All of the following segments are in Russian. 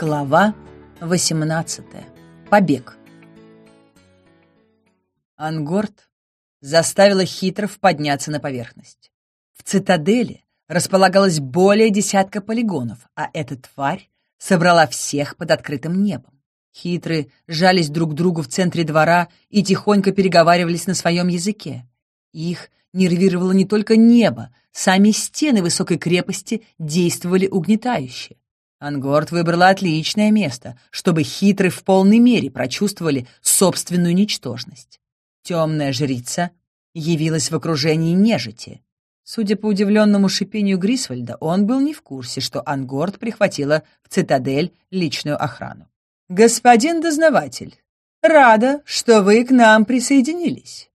Глава 18. Побег. Ангорт заставила хитров подняться на поверхность. В цитадели располагалось более десятка полигонов, а эта тварь собрала всех под открытым небом. Хитры жались друг к другу в центре двора и тихонько переговаривались на своем языке. Их нервировало не только небо, сами стены высокой крепости действовали угнетающе. Ангорд выбрала отличное место, чтобы хитры в полной мере прочувствовали собственную ничтожность. Темная жрица явилась в окружении нежити. Судя по удивленному шипению Грисвальда, он был не в курсе, что Ангорд прихватила в цитадель личную охрану. «Господин дознаватель, рада, что вы к нам присоединились».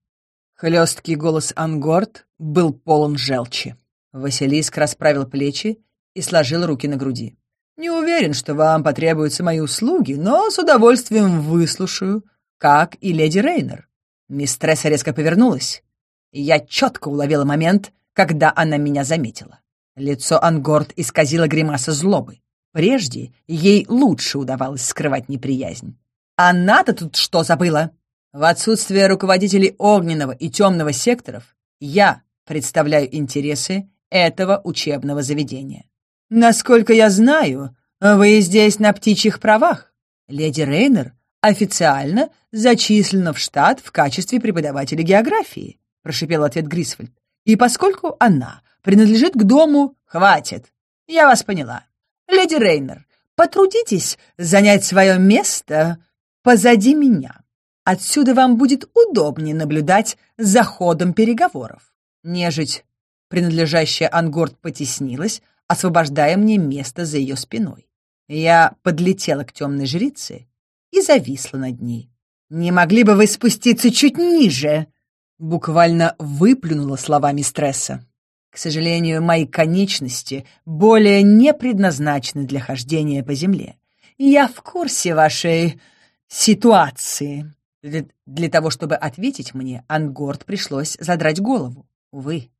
Хлесткий голос Ангорд был полон желчи. Василиск расправил плечи и сложил руки на груди. Не уверен, что вам потребуются мои услуги, но с удовольствием выслушаю, как и леди Рейнер». Мистресса резко повернулась, я четко уловила момент, когда она меня заметила. Лицо Ангорд исказило гримаса злобы. Прежде ей лучше удавалось скрывать неприязнь. Она-то тут что забыла? В отсутствие руководителей огненного и темного секторов я представляю интересы этого учебного заведения. Насколько я знаю, вы здесь на птичьих правах. Леди Рейнер официально зачислена в штат в качестве преподавателя географии, прошипел ответ Грисфольд. И поскольку она принадлежит к дому, хватит. Я вас поняла. Леди Рейнер, потрудитесь занять свое место позади меня. Отсюда вам будет удобнее наблюдать за ходом переговоров. Нежить, принадлежащая Ангорд, потеснилась, освобождая мне место за ее спиной. Я подлетела к темной жрице и зависла над ней. «Не могли бы вы спуститься чуть ниже?» Буквально выплюнула словами стресса. К сожалению, мои конечности более не предназначены для хождения по земле. Я в курсе вашей ситуации. Для, того, чтобы ответить мне, Ангорд пришлось задрать голову. Увы,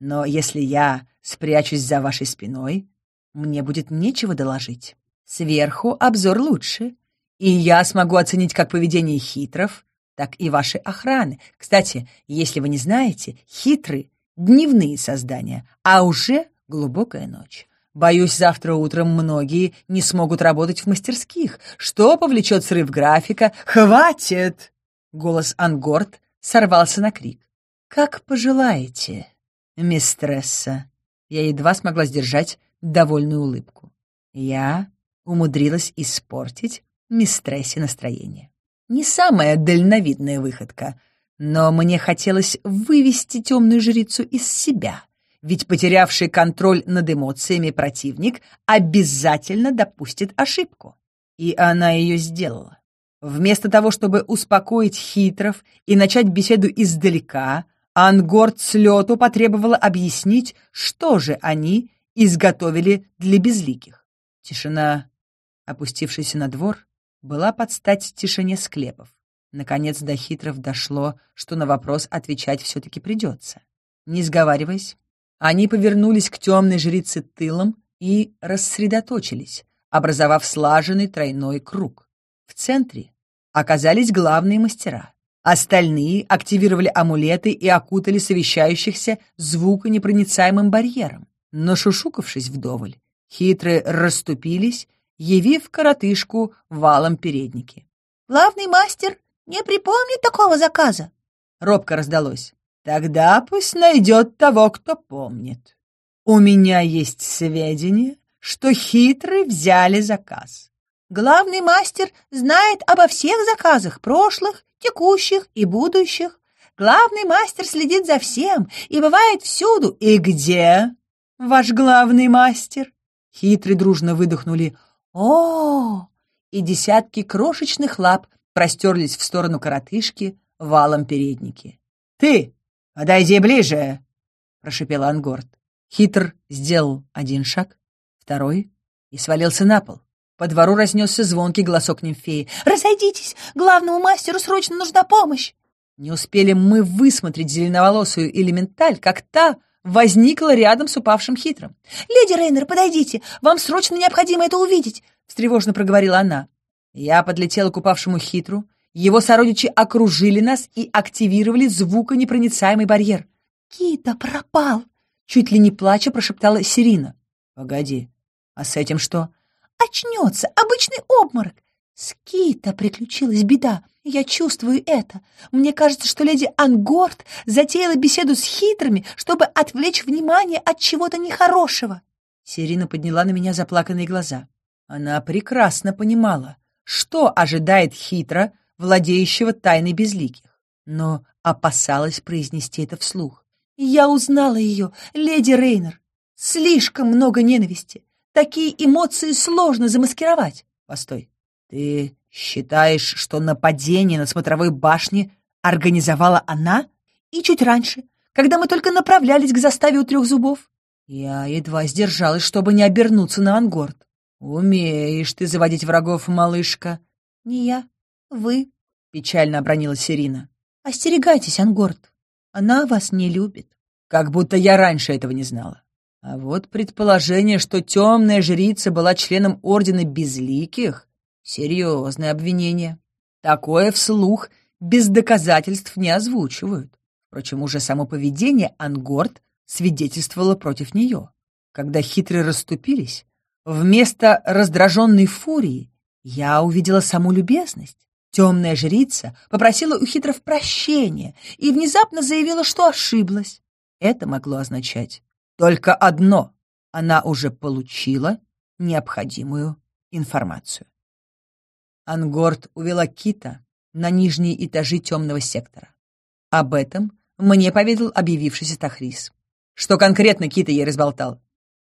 но если я спрячусь за вашей спиной, мне будет нечего доложить. Сверху обзор лучше, и я смогу оценить как поведение хитров, так и вашей охраны. Кстати, если вы не знаете, хитры — дневные создания, а уже глубокая ночь. Боюсь, завтра утром многие не смогут работать в мастерских, что повлечет срыв графика. «Хватит!» — голос Ангорд сорвался на крик. «Как пожелаете!» мистресса». Я едва смогла сдержать довольную улыбку. Я умудрилась испортить мистрессе настроение. Не самая дальновидная выходка, но мне хотелось вывести темную жрицу из себя, ведь потерявший контроль над эмоциями противник обязательно допустит ошибку. И она ее сделала. Вместо того, чтобы успокоить хитров и начать беседу издалека, Ангорд с лету потребовала объяснить, что же они изготовили для безликих. Тишина, опустившаяся на двор, была под стать тишине склепов. Наконец до хитров дошло, что на вопрос отвечать все-таки придется. Не сговариваясь, они повернулись к темной жрице тылом и рассредоточились, образовав слаженный тройной круг. В центре оказались главные мастера. Остальные активировали амулеты и окутали совещающихся звуконепроницаемым барьером. Но шушукавшись вдоволь, хитрые расступились, явив коротышку валом передники. «Главный мастер не припомнит такого заказа!» Робко раздалось. «Тогда пусть найдет того, кто помнит. У меня есть сведения, что хитрые взяли заказ. Главный мастер знает обо всех заказах, прошлых текущих и будущих. Главный мастер следит за всем и бывает всюду. И где ваш главный мастер? Хитры дружно выдохнули. О! И десятки крошечных лап простерлись в сторону коротышки валом передники. Ты, подойди ближе, прошепел Ангорд. Хитр сделал один шаг, второй и свалился на пол. По двору разнесся звонкий голосок нимфеи. «Разойдитесь! Главному мастеру срочно нужна помощь!» Не успели мы высмотреть зеленоволосую элементаль, как та возникла рядом с упавшим хитром. «Леди Рейнер, подойдите! Вам срочно необходимо это увидеть!» — встревожно проговорила она. Я подлетела к упавшему хитру. Его сородичи окружили нас и активировали звуконепроницаемый барьер. «Кита пропал!» — чуть ли не плача прошептала Сирина. «Погоди, а с этим что?» очнется, обычный обморок. С Кита приключилась беда. Я чувствую это. Мне кажется, что леди Ангорд затеяла беседу с хитрыми, чтобы отвлечь внимание от чего-то нехорошего. Сирина подняла на меня заплаканные глаза. Она прекрасно понимала, что ожидает хитро владеющего тайной безликих, но опасалась произнести это вслух. «Я узнала ее, леди Рейнер. Слишком много ненависти. Такие эмоции сложно замаскировать. Постой, ты считаешь, что нападение на смотровой башне организовала она? И чуть раньше, когда мы только направлялись к заставе у трех зубов. Я едва сдержалась, чтобы не обернуться на ангорд. «Умеешь ты заводить врагов, малышка!» «Не я, вы», — печально обронила Сирина. «Остерегайтесь, Ангорд, она вас не любит». «Как будто я раньше этого не знала. А вот предположение, что темная жрица была членом Ордена Безликих — серьезное обвинение. Такое вслух без доказательств не озвучивают. Впрочем, уже само поведение Ангорд свидетельствовало против нее. Когда хитрые расступились, вместо раздраженной фурии я увидела саму любезность. Темная жрица попросила у хитров прощения и внезапно заявила, что ошиблась. Это могло означать только одно — она уже получила необходимую информацию. Ангорд увела Кита на нижние этажи темного сектора. Об этом мне поведал объявившийся Тахрис. Что конкретно Кита ей разболтал?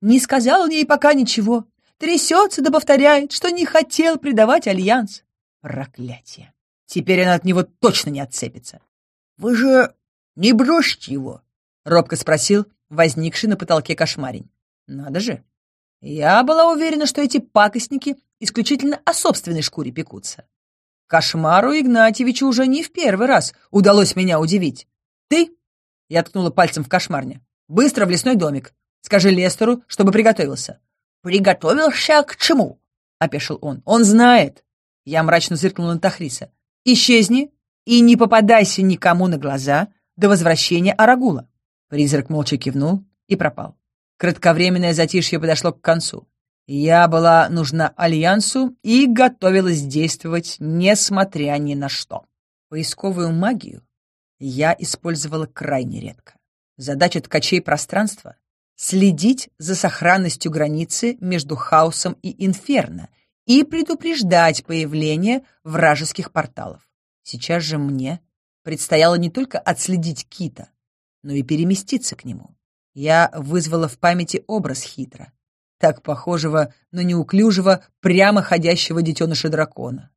Не сказал он ей пока ничего. Трясется да повторяет, что не хотел предавать Альянс. Проклятие. Теперь она от него точно не отцепится. — Вы же не бросите его? — робко спросил возникший на потолке кошмарень. Надо же. Я была уверена, что эти пакостники исключительно о собственной шкуре пекутся. Кошмару Игнатьевичу уже не в первый раз удалось меня удивить. «Ты?» — я ткнула пальцем в кошмарня. «Быстро в лесной домик. Скажи Лестеру, чтобы приготовился». «Приготовился к чему?» — опешил он. «Он знает!» — я мрачно зыркнула на Тахриса. «Исчезни и не попадайся никому на глаза до возвращения Арагула». Призрак молча кивнул и пропал. Кратковременное затишье подошло к концу. Я была нужна Альянсу и готовилась действовать, несмотря ни на что. Поисковую магию я использовала крайне редко. Задача ткачей пространства — следить за сохранностью границы между хаосом и инферно и предупреждать появление вражеских порталов. Сейчас же мне предстояло не только отследить Кита, но и переместиться к нему. Я вызвала в памяти образ хитра, так похожего на неуклюжего, прямо ходящего детеныша дракона.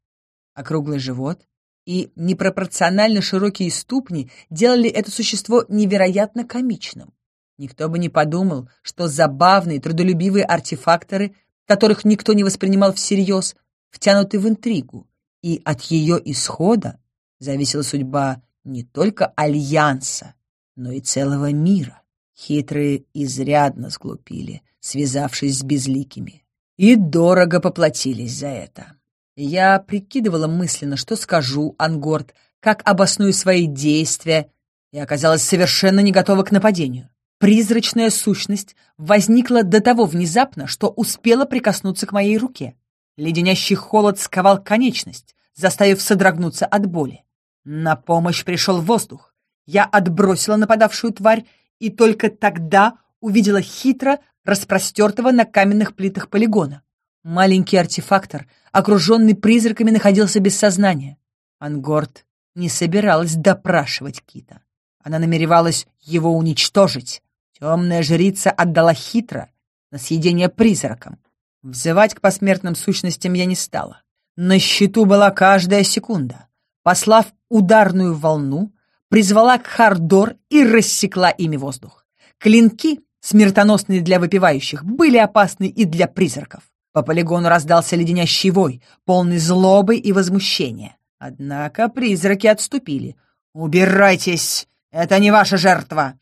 Округлый живот и непропорционально широкие ступни делали это существо невероятно комичным. Никто бы не подумал, что забавные, трудолюбивые артефакторы, которых никто не воспринимал всерьез, втянуты в интригу, и от ее исхода зависела судьба не только Альянса, но и целого мира. Хитрые изрядно сглупили, связавшись с безликими. И дорого поплатились за это. Я прикидывала мысленно, что скажу, Ангорд, как обосную свои действия, и оказалась совершенно не готова к нападению. Призрачная сущность возникла до того внезапно, что успела прикоснуться к моей руке. Леденящий холод сковал конечность, заставив содрогнуться от боли. На помощь пришел воздух. Я отбросила нападавшую тварь и только тогда увидела хитро распростертого на каменных плитах полигона. Маленький артефактор, окруженный призраками, находился без сознания. Ангорд не собиралась допрашивать Кита. Она намеревалась его уничтожить. Темная жрица отдала хитро на съедение призракам. Взывать к посмертным сущностям я не стала. На счету была каждая секунда. Послав ударную волну, призвала к Хардор и рассекла ими воздух. Клинки, смертоносные для выпивающих, были опасны и для призраков. По полигону раздался леденящий вой, полный злобы и возмущения. Однако призраки отступили. «Убирайтесь! Это не ваша жертва!»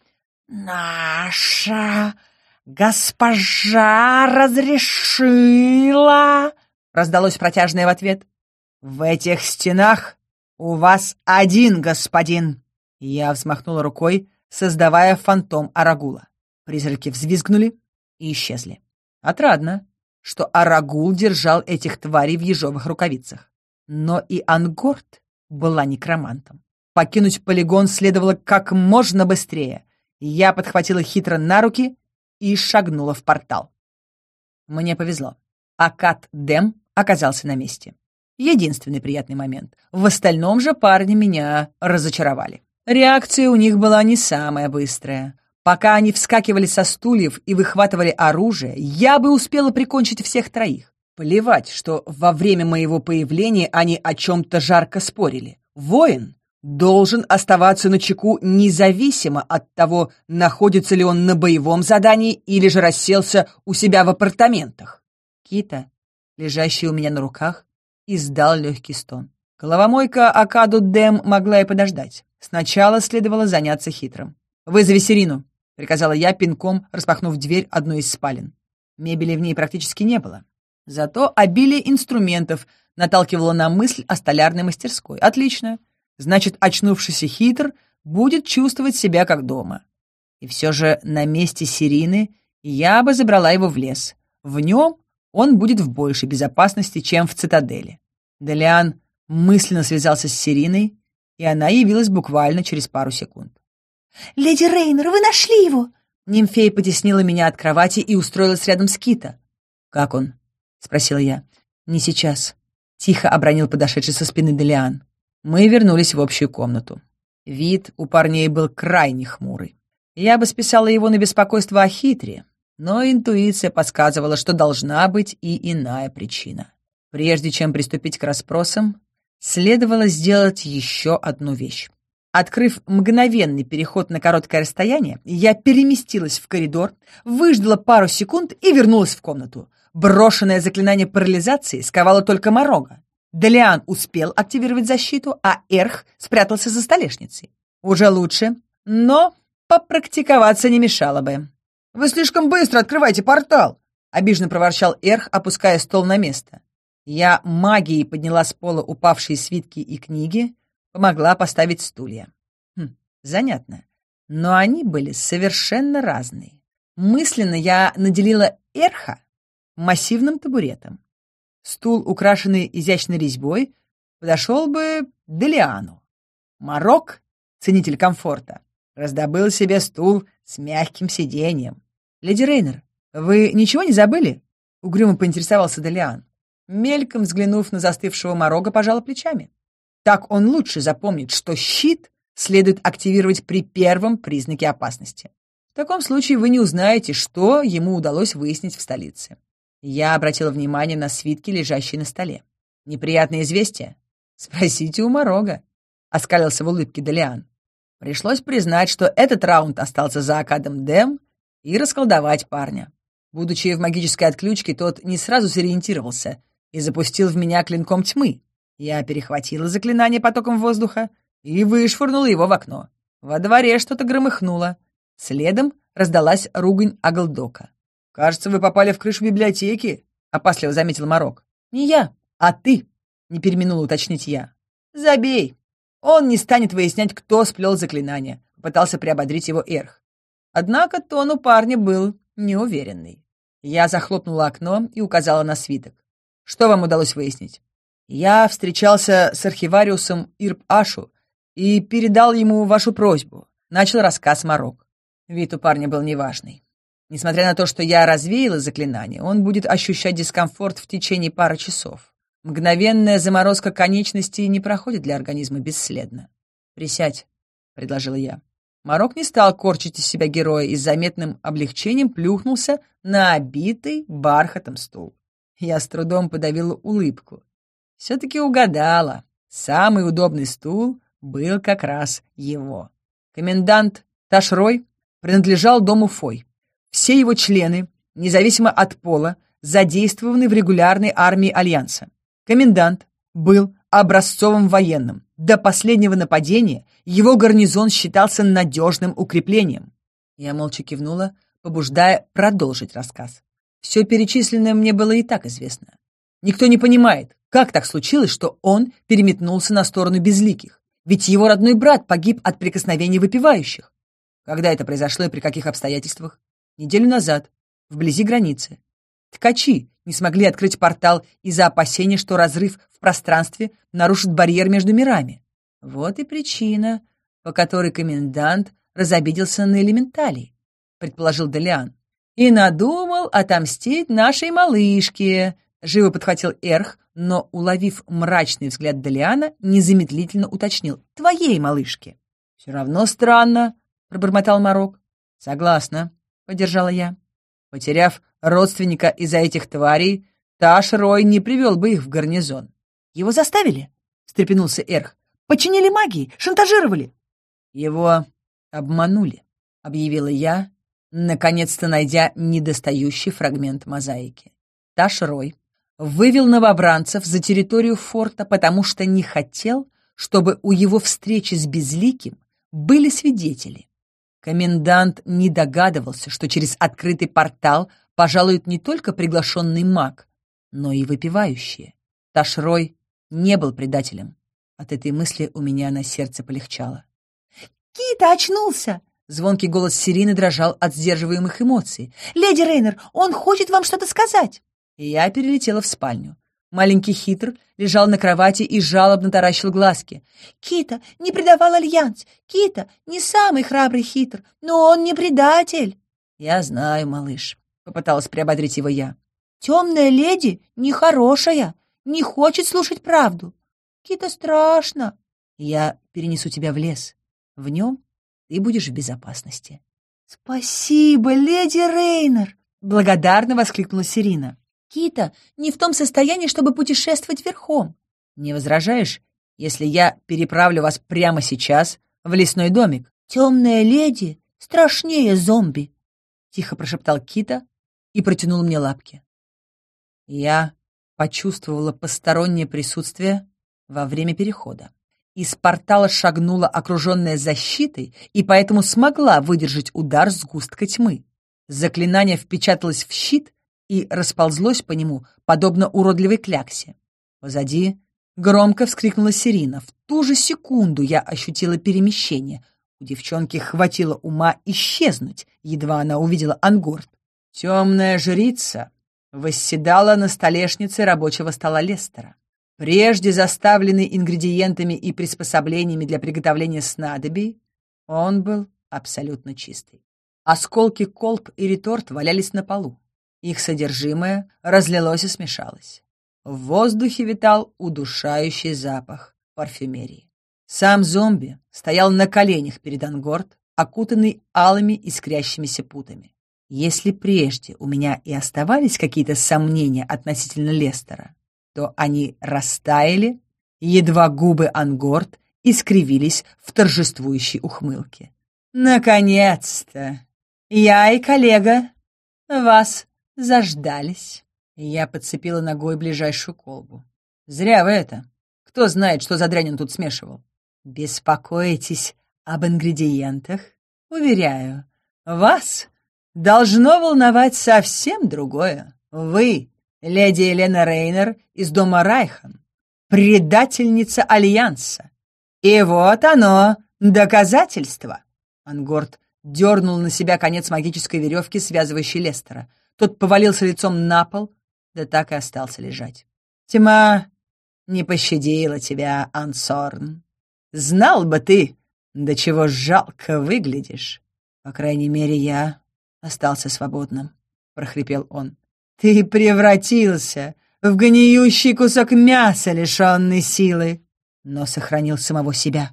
«Наша госпожа разрешила!» — раздалось протяжное в ответ. «В этих стенах у вас один господин!» Я взмахнула рукой, создавая фантом Арагула. Призраки взвизгнули и исчезли. Отрадно, что Арагул держал этих тварей в ежовых рукавицах. Но и Ангорд была некромантом. Покинуть полигон следовало как можно быстрее. Я подхватила хитро на руки и шагнула в портал. Мне повезло. Акад Дэм оказался на месте. Единственный приятный момент. В остальном же парни меня разочаровали. Реакция у них была не самая быстрая. Пока они вскакивали со стульев и выхватывали оружие, я бы успела прикончить всех троих. Плевать, что во время моего появления они о чем-то жарко спорили. Воин должен оставаться на чеку независимо от того, находится ли он на боевом задании или же расселся у себя в апартаментах. Кита, лежащий у меня на руках, издал легкий стон. Головомойка Акаду Дэм могла и подождать. Сначала следовало заняться хитрым. «Вызови Сирину», — приказала я пинком, распахнув дверь одной из спален. Мебели в ней практически не было. Зато обилие инструментов наталкивало на мысль о столярной мастерской. Отлично. Значит, очнувшийся хитр будет чувствовать себя как дома. И все же на месте Сирины я бы забрала его в лес. В нем он будет в большей безопасности, чем в цитадели. Делиан мысленно связался с Сериной, и она явилась буквально через пару секунд. «Леди Рейнер, вы нашли его!» Нимфея потеснила меня от кровати и устроилась рядом с Кита. «Как он?» — спросила я. «Не сейчас», — тихо обронил подошедший со спины Делиан. Мы вернулись в общую комнату. Вид у парней был крайне хмурый. Я бы списала его на беспокойство о хитре, но интуиция подсказывала, что должна быть и иная причина. Прежде чем приступить к расспросам, следовало сделать еще одну вещь. Открыв мгновенный переход на короткое расстояние, я переместилась в коридор, выждала пару секунд и вернулась в комнату. Брошенное заклинание парализации сковало только Морога. Делиан успел активировать защиту, а Эрх спрятался за столешницей. Уже лучше, но попрактиковаться не мешало бы. «Вы слишком быстро открываете портал!» — обиженно проворчал Эрх, опуская стол на место. Я магией подняла с пола упавшие свитки и книги, помогла поставить стулья. Хм, занятно. Но они были совершенно разные. Мысленно я наделила Эрха массивным табуретом. Стул, украшенный изящной резьбой, подошел бы Делиану. Марок, ценитель комфорта, раздобыл себе стул с мягким сиденьем. «Леди Рейнер, вы ничего не забыли?» — угрюмо поинтересовался Делиан мельком взглянув на застывшего морога, пожала плечами. Так он лучше запомнит, что щит следует активировать при первом признаке опасности. В таком случае вы не узнаете, что ему удалось выяснить в столице. Я обратила внимание на свитки, лежащие на столе. «Неприятное известие?» «Спросите у Морога», — оскалился в улыбке Делиан. Пришлось признать, что этот раунд остался за Акадом Дэм и расколдовать парня. Будучи в магической отключке, тот не сразу сориентировался, и запустил в меня клинком тьмы. Я перехватила заклинание потоком воздуха и вышвырнула его в окно. Во дворе что-то громыхнуло. Следом раздалась ругань Аглдока. «Кажется, вы попали в крышу библиотеки», — опасливо заметил Морок. «Не я, а ты», — не переминула уточнить я. «Забей. Он не станет выяснять, кто сплел заклинание», — пытался приободрить его Эрх. Однако тон у парня был неуверенный. Я захлопнула окно и указала на свиток. Что вам удалось выяснить? Я встречался с архивариусом Ирб Ашу и передал ему вашу просьбу. Начал рассказ Марок. Вид у парня был неважный. Несмотря на то, что я развеяла заклинание, он будет ощущать дискомфорт в течение пары часов. Мгновенная заморозка конечностей не проходит для организма бесследно. «Присядь», — предложила я. Марок не стал корчить из себя героя и с заметным облегчением плюхнулся на обитый бархатом стул. Я с трудом подавила улыбку. Все-таки угадала. Самый удобный стул был как раз его. Комендант Ташрой принадлежал дому Фой. Все его члены, независимо от пола, задействованы в регулярной армии Альянса. Комендант был образцовым военным. До последнего нападения его гарнизон считался надежным укреплением. Я молча кивнула, побуждая продолжить рассказ. Все перечисленное мне было и так известно. Никто не понимает, как так случилось, что он переметнулся на сторону безликих, ведь его родной брат погиб от прикосновений выпивающих. Когда это произошло и при каких обстоятельствах? Неделю назад, вблизи границы. Ткачи не смогли открыть портал из-за опасения, что разрыв в пространстве нарушит барьер между мирами. Вот и причина, по которой комендант разобиделся на элементалей, предположил Делиан и надумал отомстить нашей малышке», — живо подхватил Эрх, но, уловив мрачный взгляд Далиана, незамедлительно уточнил. «Твоей малышке». «Все равно странно», — пробормотал Марок. «Согласна», — поддержала я. Потеряв родственника из-за этих тварей, Таш Рой не привел бы их в гарнизон. «Его заставили?» — встрепенулся Эрх. Починили магии, шантажировали». «Его обманули», — объявила я, наконец-то найдя недостающий фрагмент мозаики. Ташрой вывел новобранцев за территорию форта, потому что не хотел, чтобы у его встречи с Безликим были свидетели. Комендант не догадывался, что через открытый портал пожалует не только приглашенный маг, но и выпивающие. Ташрой не был предателем. От этой мысли у меня на сердце полегчало. «Кита очнулся!» Звонкий голос Сирины дрожал от сдерживаемых эмоций. «Леди Рейнер, он хочет вам что-то сказать!» И я перелетела в спальню. Маленький хитр лежал на кровати и жалобно таращил глазки. «Кита не предавал Альянс! Кита не самый храбрый хитр, но он не предатель!» «Я знаю, малыш», — попыталась приободрить его я. «Темная леди нехорошая, не хочет слушать правду. Кита страшно!» «Я перенесу тебя в лес. В нем ты будешь в безопасности. «Спасибо, леди Рейнер!» — благодарно воскликнула Сирина. «Кита не в том состоянии, чтобы путешествовать верхом». «Не возражаешь, если я переправлю вас прямо сейчас в лесной домик?» «Темная леди страшнее зомби!» — тихо прошептал Кита и протянул мне лапки. Я почувствовала постороннее присутствие во время перехода. Из портала шагнула окруженная защитой и поэтому смогла выдержать удар сгустка тьмы. Заклинание впечаталось в щит и расползлось по нему, подобно уродливой кляксе. Позади громко вскрикнула Сирина. В ту же секунду я ощутила перемещение. У девчонки хватило ума исчезнуть, едва она увидела ангорд. Темная жрица восседала на столешнице рабочего стола Лестера прежде заставленный ингредиентами и приспособлениями для приготовления снадобий, он был абсолютно чистый. Осколки колб и реторт валялись на полу. Их содержимое разлилось и смешалось. В воздухе витал удушающий запах парфюмерии. Сам зомби стоял на коленях перед Ангорд, окутанный алыми искрящимися путами. Если прежде у меня и оставались какие-то сомнения относительно Лестера, что они растаяли, едва губы Ангорд искривились в торжествующей ухмылке. «Наконец-то! Я и коллега вас заждались!» Я подцепила ногой ближайшую колбу. «Зря вы это! Кто знает, что за дрянь он тут смешивал!» Беспокойтесь об ингредиентах? Уверяю, вас должно волновать совсем другое. Вы леди Елена Рейнер из дома Райхан, предательница Альянса. И вот оно, доказательство!» Ангорд дернул на себя конец магической веревки, связывающей Лестера. Тот повалился лицом на пол, да так и остался лежать. «Тьма не пощадила тебя, Ансорн. Знал бы ты, до чего жалко выглядишь. По крайней мере, я остался свободным», — прохрипел он. Ты превратился в гниющий кусок мяса, лишенный силы, но сохранил самого себя.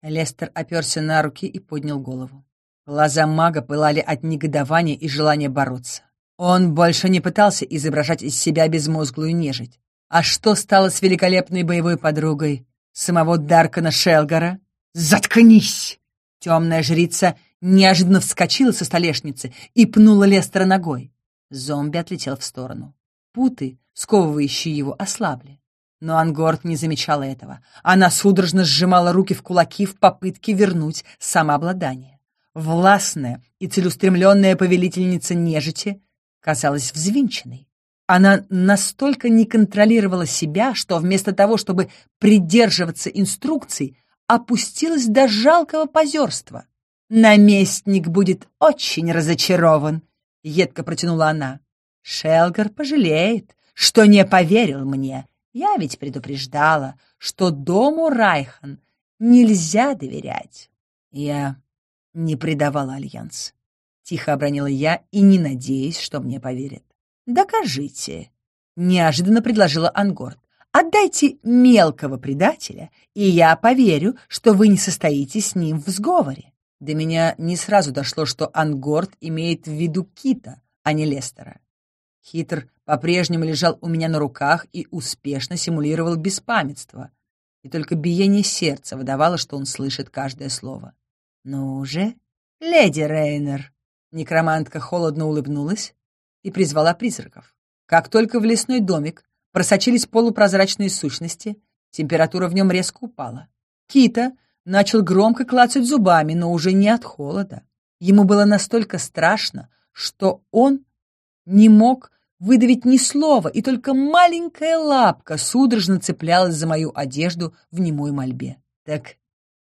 Лестер оперся на руки и поднял голову. Глаза мага пылали от негодования и желания бороться. Он больше не пытался изображать из себя безмозглую нежить. А что стало с великолепной боевой подругой самого даркона Шелгара? «Заткнись!» Темная жрица неожиданно вскочила со столешницы и пнула Лестера ногой. Зомби отлетел в сторону. Путы, сковывающие его, ослабли. Но Ангорд не замечала этого. Она судорожно сжимала руки в кулаки в попытке вернуть самообладание. Властная и целеустремленная повелительница нежити казалась взвинченной. Она настолько не контролировала себя, что вместо того, чтобы придерживаться инструкций, опустилась до жалкого позерства. «Наместник будет очень разочарован», едко протянула она. Шелгар пожалеет, что не поверил мне. Я ведь предупреждала, что дому Райхан нельзя доверять. Я не предавала альянс. Тихо обронила я и не надеюсь, что мне поверят. «Докажите», — неожиданно предложила Ангорд. «Отдайте мелкого предателя, и я поверю, что вы не состоите с ним в сговоре». До меня не сразу дошло, что Ангорд имеет в виду Кита, а не Лестера. Хитр по-прежнему лежал у меня на руках и успешно симулировал беспамятство. И только биение сердца выдавало, что он слышит каждое слово. «Ну же, леди Рейнер!» Некромантка холодно улыбнулась и призвала призраков. Как только в лесной домик просочились полупрозрачные сущности, температура в нем резко упала. Кита начал громко клацать зубами, но уже не от холода. Ему было настолько страшно, что он не мог выдавить ни слова, и только маленькая лапка судорожно цеплялась за мою одежду в немой мольбе. «Так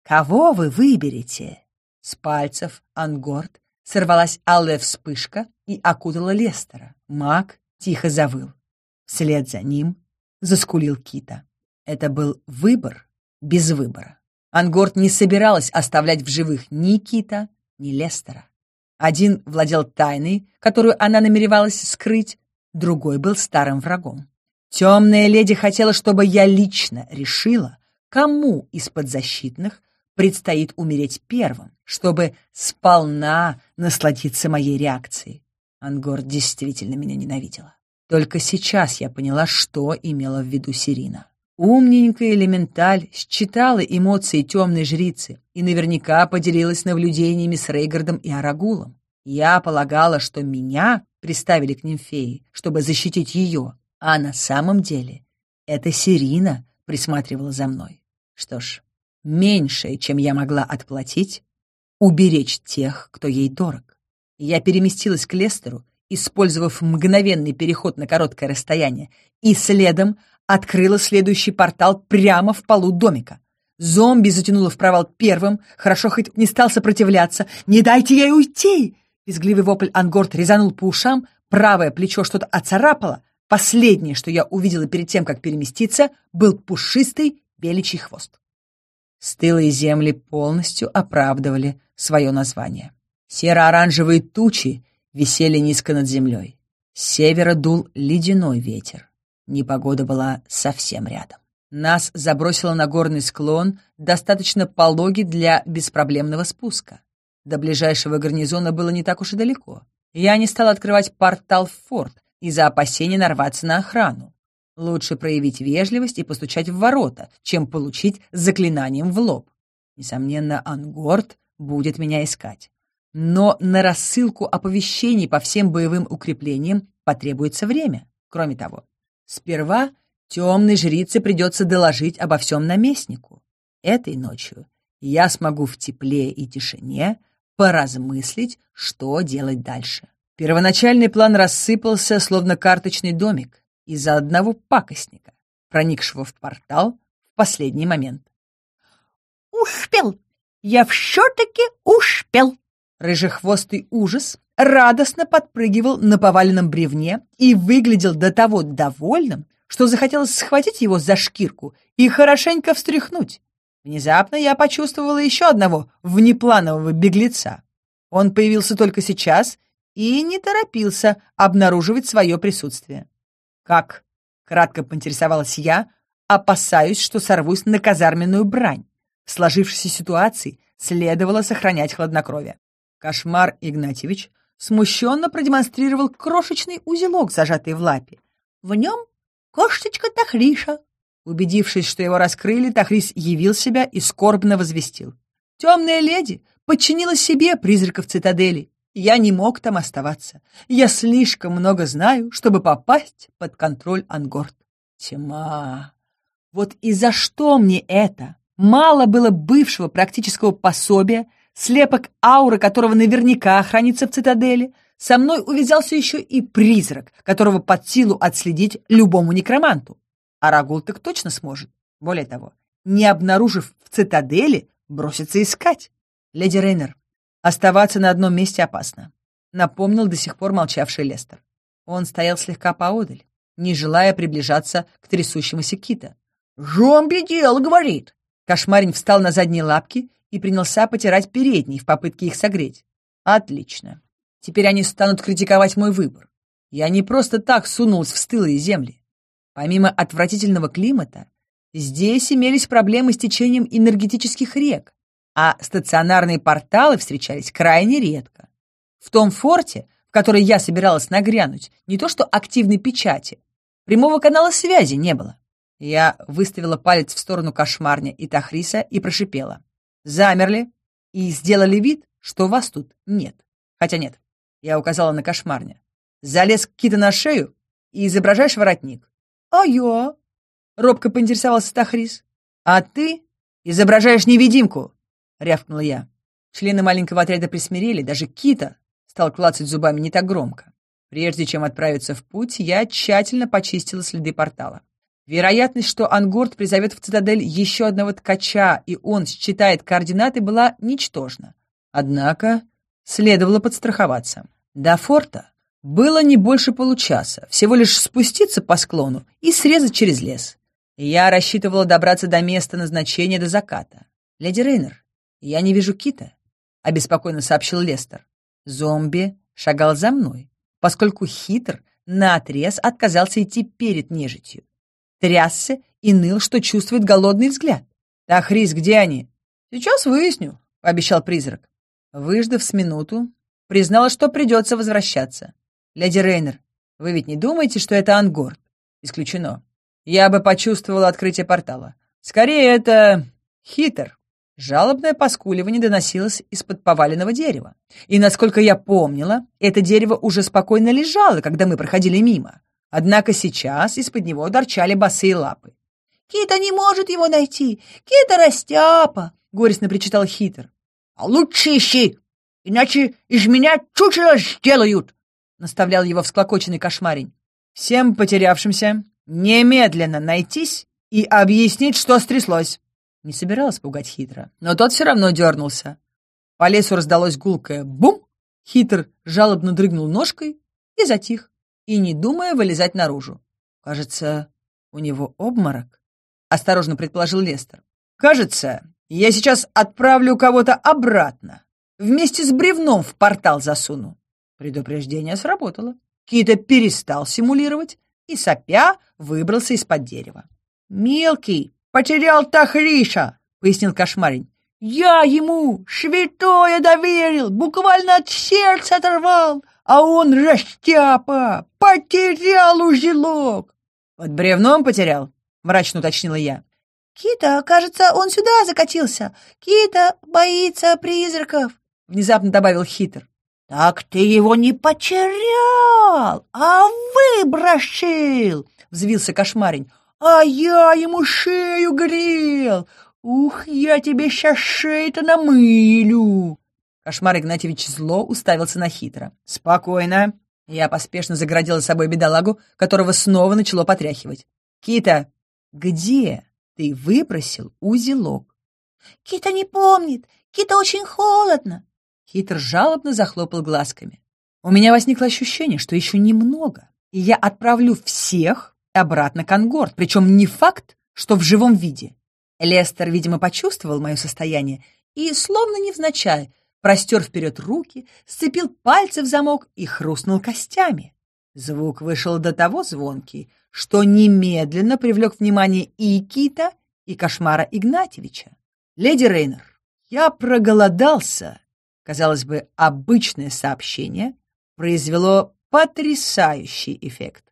кого вы выберете?» С пальцев Ангорд сорвалась алая вспышка и окутала Лестера. Маг тихо завыл. Вслед за ним заскулил Кита. Это был выбор без выбора. Ангорд не собиралась оставлять в живых ни Кита, ни Лестера. Один владел тайной, которую она намеревалась скрыть, другой был старым врагом. Темная леди хотела, чтобы я лично решила, кому из подзащитных предстоит умереть первым, чтобы сполна насладиться моей реакцией. Ангор действительно меня ненавидела. Только сейчас я поняла, что имела в виду Сирина. Умненькая элементаль считала эмоции темной жрицы и наверняка поделилась наблюдениями с Рейгардом и Арагулом. Я полагала, что меня приставили к нимфеи, чтобы защитить ее, а на самом деле это Сирина присматривала за мной. Что ж, меньшее, чем я могла отплатить, уберечь тех, кто ей дорог. Я переместилась к Лестеру, использовав мгновенный переход на короткое расстояние, и следом открыла следующий портал прямо в полу домика. Зомби затянула в провал первым, хорошо хоть не стал сопротивляться. «Не дайте ей уйти!» Визгливый вопль Ангорт резанул по ушам, правое плечо что-то оцарапало. Последнее, что я увидела перед тем, как переместиться, был пушистый беличий хвост. Стылые земли полностью оправдывали свое название. Серо-оранжевые тучи висели низко над землей. С севера дул ледяной ветер. Непогода была совсем рядом. Нас забросило на горный склон, достаточно пологий для беспроблемного спуска. До ближайшего гарнизона было не так уж и далеко. Я не стал открывать портал в форт из-за опасения нарваться на охрану. Лучше проявить вежливость и постучать в ворота, чем получить заклинанием в лоб. Несомненно, Ангорд будет меня искать. Но на рассылку оповещений по всем боевым укреплениям потребуется время. Кроме того, Сперва темной жрице придется доложить обо всем наместнику. Этой ночью я смогу в тепле и тишине поразмыслить, что делать дальше. Первоначальный план рассыпался, словно карточный домик, из-за одного пакостника, проникшего в портал в последний момент. «Успел! Я все-таки успел!» Рыжехвостый ужас радостно подпрыгивал на поваленном бревне и выглядел до того довольным, что захотелось схватить его за шкирку и хорошенько встряхнуть. Внезапно я почувствовала еще одного внепланового беглеца. Он появился только сейчас и не торопился обнаруживать свое присутствие. «Как?» — кратко поинтересовалась я, опасаюсь, что сорвусь на казарменную брань. В сложившейся ситуации следовало сохранять хладнокровие. Кошмар Игнатьевич смущенно продемонстрировал крошечный узелок, зажатый в лапе. В нем кошечка Тахриша. Убедившись, что его раскрыли, Тахрис явил себя и скорбно возвестил. «Темная леди подчинила себе призраков цитадели. Я не мог там оставаться. Я слишком много знаю, чтобы попасть под контроль Ангорд. Тьма! Вот и за что мне это? Мало было бывшего практического пособия — слепок ауры, которого наверняка хранится в цитадели, со мной увязался еще и призрак, которого под силу отследить любому некроманту. А Рагул так точно сможет. Более того, не обнаружив в цитадели, бросится искать. Леди Рейнер, оставаться на одном месте опасно, напомнил до сих пор молчавший Лестер. Он стоял слегка поодаль, не желая приближаться к трясущемуся кита. «Зомби дело, говорит!» Кошмарин встал на задние лапки и принялся потирать передние в попытке их согреть. Отлично. Теперь они станут критиковать мой выбор. Я не просто так сунулась в стылые земли. Помимо отвратительного климата, здесь имелись проблемы с течением энергетических рек, а стационарные порталы встречались крайне редко. В том форте, в который я собиралась нагрянуть, не то что активной печати, прямого канала связи не было. Я выставила палец в сторону кошмарня и Тахриса и прошипела замерли и сделали вид, что вас тут нет. Хотя нет, я указала на кошмарня. Залез Кита на шею и изображаешь воротник. А я? Робко поинтересовался Тахрис. А ты изображаешь невидимку, рявкнула я. Члены маленького отряда присмирели, даже Кита стал клацать зубами не так громко. Прежде чем отправиться в путь, я тщательно почистила следы портала. Вероятность, что Ангорд призовет в цитадель еще одного ткача, и он считает координаты, была ничтожна. Однако следовало подстраховаться. До форта было не больше получаса, всего лишь спуститься по склону и срезать через лес. Я рассчитывала добраться до места назначения до заката. «Леди Рейнер, я не вижу кита», — обеспокоенно сообщил Лестер. Зомби шагал за мной, поскольку хитр наотрез отказался идти перед нежитью трясся и ныл, что чувствует голодный взгляд. «Да, Хрис, где они?» «Сейчас выясню», — пообещал призрак. Выждав с минуту, признала, что придется возвращаться. «Леди Рейнер, вы ведь не думаете, что это Ангорд?» «Исключено. Я бы почувствовала открытие портала. Скорее, это... хитр». Жалобное поскуливание доносилось из-под поваленного дерева. И, насколько я помнила, это дерево уже спокойно лежало, когда мы проходили мимо. Однако сейчас из-под него торчали босые лапы. «Кита не может его найти! Кита растяпа!» — горестно причитал хитр. «А лучше ищи, иначе из меня чучело сделают!» — наставлял его всклокоченный кошмарень. «Всем потерявшимся немедленно найтись и объяснить, что стряслось!» Не собиралась пугать хитро, но тот все равно дернулся. По лесу раздалось гулкое «бум!» Хитр жалобно дрыгнул ножкой и затих и не думая вылезать наружу. «Кажется, у него обморок», — осторожно предположил Лестер. «Кажется, я сейчас отправлю кого-то обратно. Вместе с бревном в портал засуну». Предупреждение сработало. Кита перестал симулировать и, сопя, выбрался из-под дерева. «Мелкий потерял Тахриша», — пояснил кошмарень. «Я ему святое доверил, буквально от сердца оторвал а он растяпа, потерял узелок. Под бревном потерял, мрачно уточнила я. Кита, кажется, он сюда закатился. Кита боится призраков, внезапно добавил хитр. Так ты его не потерял, а выброшил, взвился кошмарень. А я ему шею грел. Ух, я тебе сейчас шею-то намылю. Кошмар Игнатьевич зло уставился на хитро. «Спокойно!» Я поспешно заградила собой бедолагу, которого снова начало потряхивать. «Кита, где ты выпросил узелок?» «Кита не помнит! Кита очень холодно!» Хитр жалобно захлопал глазками. «У меня возникло ощущение, что еще немного, и я отправлю всех обратно к Ангорд, причем не факт, что в живом виде». Лестер, видимо, почувствовал мое состояние и, словно невзначай, простер вперед руки, сцепил пальцы в замок и хрустнул костями. Звук вышел до того звонкий, что немедленно привлек внимание и Кита, и Кошмара Игнатьевича. «Леди Рейнер, я проголодался!» Казалось бы, обычное сообщение произвело потрясающий эффект.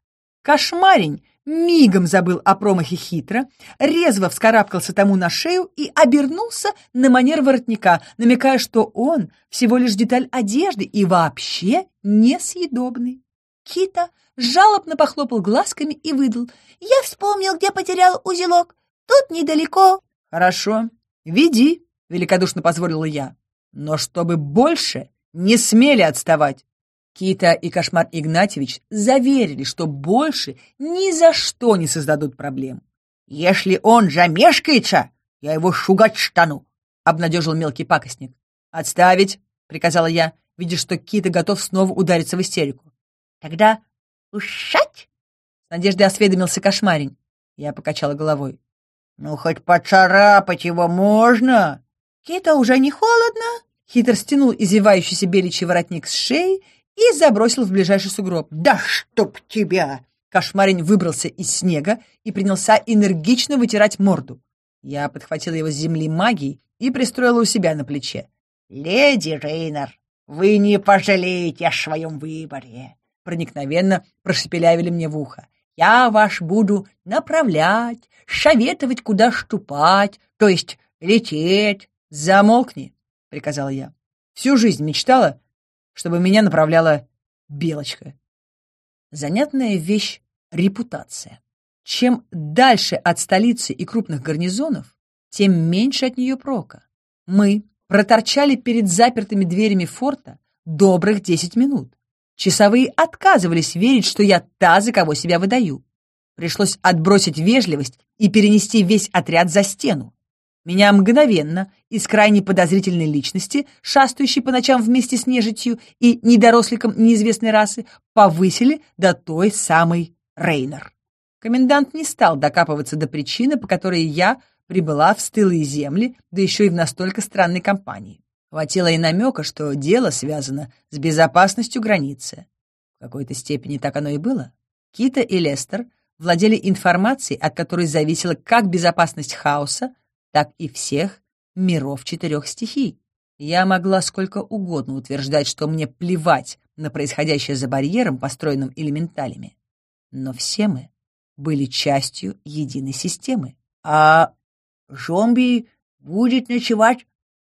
Кошмарень мигом забыл о промахе хитро, резво вскарабкался тому на шею и обернулся на манер воротника, намекая, что он всего лишь деталь одежды и вообще несъедобный. Кита жалобно похлопал глазками и выдал. «Я вспомнил, где потерял узелок. Тут недалеко». «Хорошо, веди», — великодушно позволила я. «Но чтобы больше не смели отставать». Кита и Кошмар Игнатьевич заверили, что больше ни за что не создадут проблем. «Если он замешкается, я его шугать штану», — обнадежил мелкий пакостник. «Отставить», — приказала я, видя, что Кита готов снова удариться в истерику. «Тогда ушать?» — с надеждой осведомился Кошмарень. Я покачала головой. «Ну, хоть поцарапать его можно!» «Кита уже не холодно!» Хитро стянул изевающийся беличий воротник с шеи и забросил в ближайший сугроб. «Да чтоб тебя!» Кошмарень выбрался из снега и принялся энергично вытирать морду. Я подхватила его с земли магией и пристроила у себя на плече. «Леди Рейнер, вы не пожалеете о своем выборе!» Проникновенно прошепелявили мне в ухо. «Я ваш буду направлять, советовать, куда штупать, то есть лететь!» «Замолкни!» — приказал я. «Всю жизнь мечтала, чтобы меня направляла Белочка. Занятная вещь — репутация. Чем дальше от столицы и крупных гарнизонов, тем меньше от нее прока. Мы проторчали перед запертыми дверями форта добрых десять минут. Часовые отказывались верить, что я та, за кого себя выдаю. Пришлось отбросить вежливость и перенести весь отряд за стену. Меня мгновенно из крайне подозрительной личности, шастающей по ночам вместе с нежитью и недоросликом неизвестной расы, повысили до той самой Рейнер. Комендант не стал докапываться до причины, по которой я прибыла в стылые земли, да еще и в настолько странной компании. Хватило и намека, что дело связано с безопасностью границы. В какой-то степени так оно и было. Кита и Лестер владели информацией, от которой зависела как безопасность хаоса, так и всех миров четырех стихий. Я могла сколько угодно утверждать, что мне плевать на происходящее за барьером, построенным элементалями. Но все мы были частью единой системы. «А зомби будет ночевать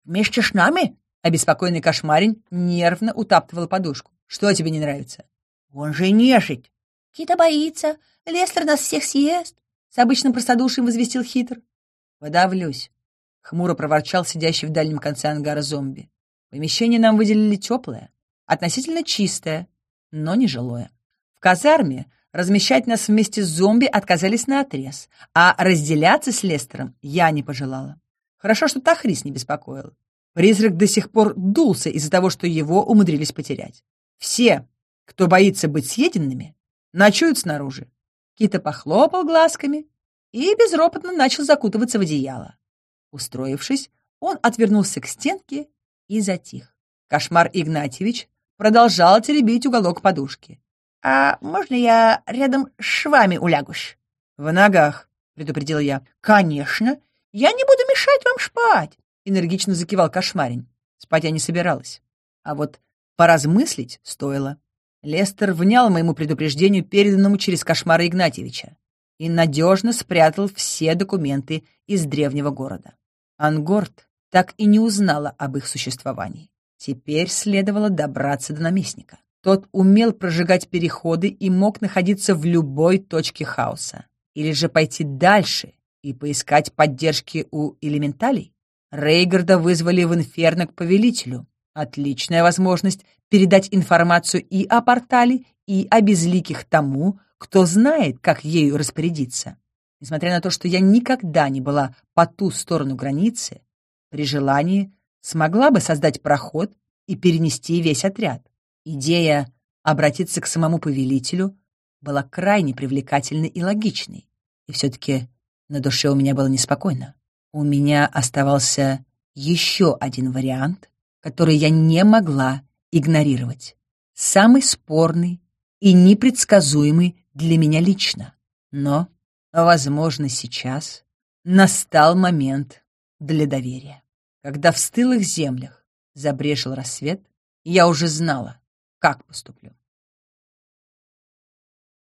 вместе с нами?» Обеспокоенный кошмарень нервно утаптывал подушку. «Что тебе не нравится?» «Он же нежить!» «Кита боится. Лестер нас всех съест!» С обычным простодушием возвестил хитр. «Подавлюсь», — хмуро проворчал сидящий в дальнем конце ангара зомби. «Помещение нам выделили теплое, относительно чистое, но не жилое. В казарме размещать нас вместе с зомби отказались наотрез, а разделяться с Лестером я не пожелала. Хорошо, что Тахрис не беспокоил. Призрак до сих пор дулся из-за того, что его умудрились потерять. Все, кто боится быть съеденными, ночуют снаружи. Кита похлопал глазками и безропотно начал закутываться в одеяло. Устроившись, он отвернулся к стенке и затих. Кошмар Игнатьевич продолжал теребить уголок подушки. «А можно я рядом с швами улягусь?» «В ногах», — предупредил я. «Конечно! Я не буду мешать вам спать!» — энергично закивал кошмарень. Спать я не собиралась. А вот поразмыслить стоило. Лестер внял моему предупреждению, переданному через кошмара Игнатьевича и надежно спрятал все документы из древнего города. Ангорд так и не узнала об их существовании. Теперь следовало добраться до наместника. Тот умел прожигать переходы и мог находиться в любой точке хаоса. Или же пойти дальше и поискать поддержки у элементалей? Рейгарда вызвали в инферно к повелителю. Отличная возможность передать информацию и о портале, и о безликих тому, кто знает, как ею распорядиться. Несмотря на то, что я никогда не была по ту сторону границы, при желании смогла бы создать проход и перенести весь отряд. Идея обратиться к самому повелителю была крайне привлекательной и логичной, и все-таки на душе у меня было неспокойно. У меня оставался еще один вариант, который я не могла игнорировать. Самый спорный и непредсказуемый для меня лично. Но, возможно, сейчас настал момент для доверия. Когда в стылых землях забрежил рассвет, я уже знала, как поступлю.